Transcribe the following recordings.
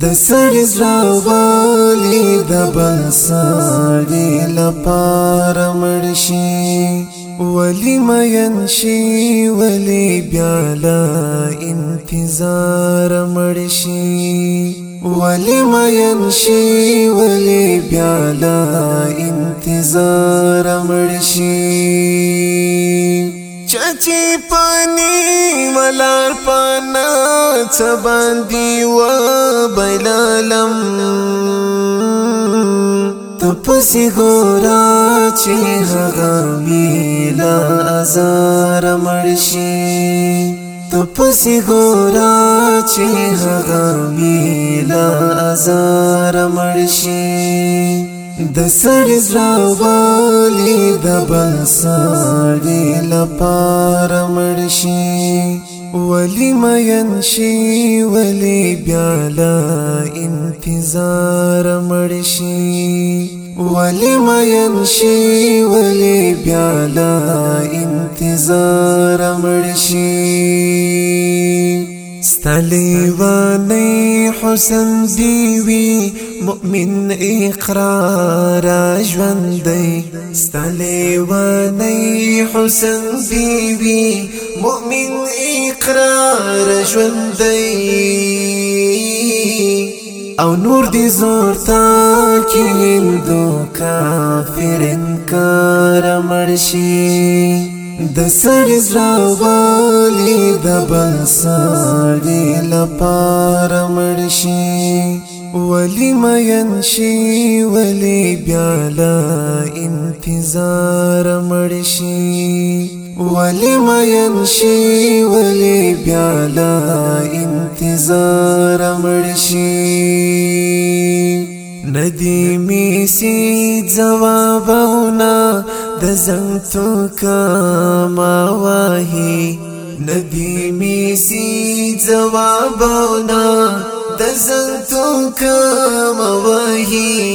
د سر زراغالی د بساری لپار مرشی ولی مینشی ولی بیالا انتظار مرشی ولی مینشی ولی بیالا انتظار مرشی چچی پانی څه باندې و بلالم تپسې ګورا چې هغه میلا ازار مرشي تپسې ګورا چې هغه میلا ازار مرشي د سړی زراوالی د بل سړی لپاره مرشي ولی مین شي ولی بیا لا انتظار مړ شي ولی مین شي ولی بیا لا انتظار مړ شي ستلی وانی حسن دیوی مؤمن اقرار ژوند دی ستلی وانی حسن دیوی مؤمن اقرار ژوند دی او نور دی زور تا کیندو کافر انکار مرشي د سر زراوالی د بل سړی لپاره مرشي ولی مین شي ولی بیا لا انتظار مرشي ولی مین شي ولی بیا لا انتظار مړ شي ندی می سي جوابونه د زنګ تو کا ما واهي ندی می سي جوابونه د زنګ تو کا ما واهي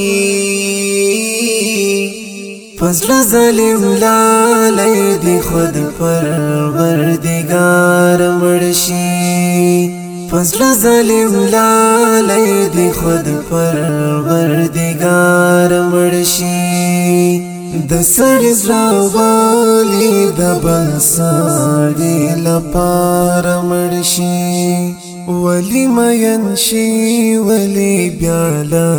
پزړه ظالم لالی دی خود پروردگار مرشي پزړه ظالم لالی دی خود پروردگار مرشي د سر زراوالی د بنسړی لپاره مرشي ولی مین شي ولی بیا لا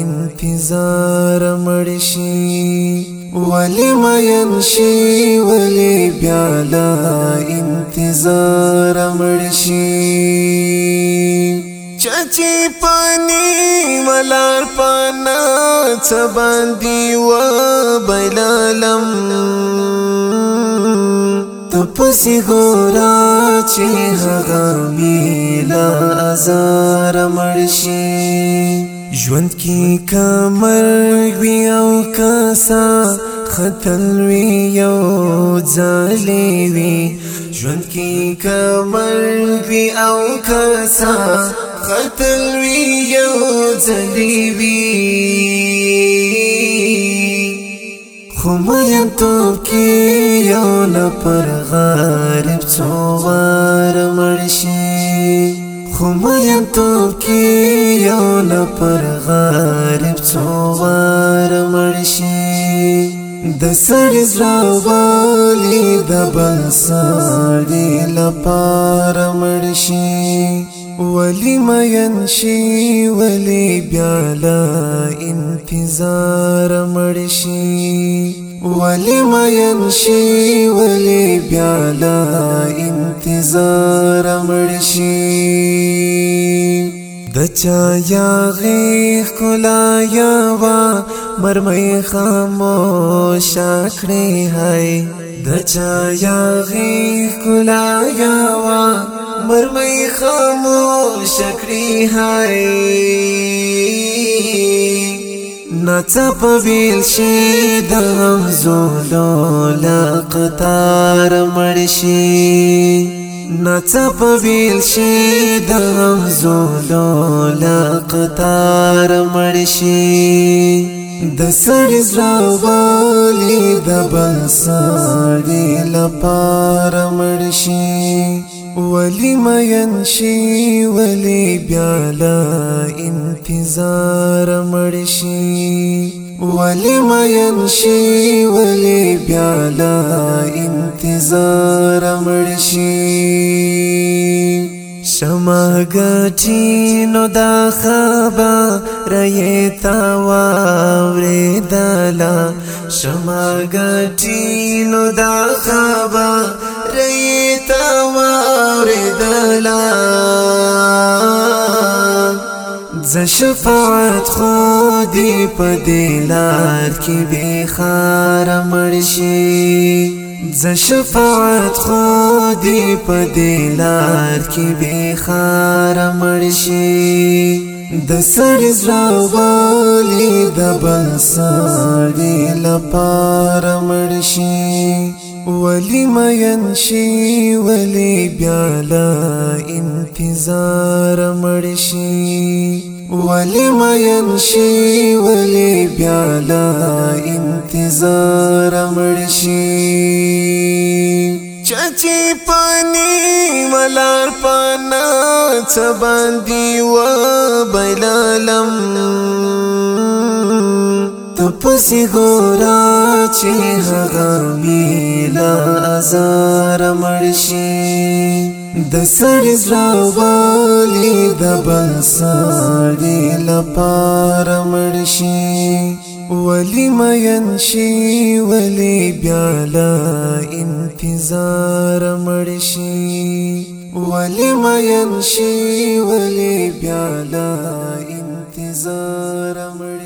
انتظار مرشي ولی مین شي ولی بیا لا انتظار مړ شي چچی پانی ملار پانا چباندی و بلالم تپسی گورا چی هغه میلا ازار مړ شي ژوند کې کمر وی او کاسا ختل وی یو ځلې وی ژوند کې کمر وی او کسا ختل وی یو ځلې وی خو مې ته کې یو نه پر غریب څو وار مرشي خمیم تو کی یو لپر غارب څو وار مرشي د سړی زراوالی د بل سړی لپاره مړ شي ولی مین شي ولی بیا لا انتظار مړ شي ولی مین شي ولی بیا لا انتظار مړ شي د چا یا غي خلا یا وا مرمۍ خاموش کړې هاي د چا یا غي کلا یا وا مرمۍ خاموش کړې هاي نڅا په ویل شي د غمزو لولا قطار مړ شي نڅا په ویل شي د غمزو لولا قطار مړ شي د سړی زراوالی د بل سړی لپاره مړ شي ولی مین شي ولی بیا لا انتظار مړ شي ولی مین شي ولی بیا لا انتظار مړ شي شمع غټینو دا خبر رې تا واورې دلا شماګټي نو دا خبر رې تا واورې دلا ز شفاعت خودی په دلار کې به خار مرشي ز شفاعت خودی په دلار کې به خار مرشي د سړی زراوالی د بل سړی لپاره مړ شي ولی مین شي ولی بیا لا انتظار مړ شي ولی مین شي ولی بیا لا انتظار مړ شي چچی پانی ولار پانا سباندی و بیلالم تپسی گورا چی غامی لا ازار مرشی د سړی زراوالی د بل سړی لپاره مرشي ولی مین شي ولی بیا لا انتظار مرشي ولي ما ينشي ولي بيعلى انتظار مر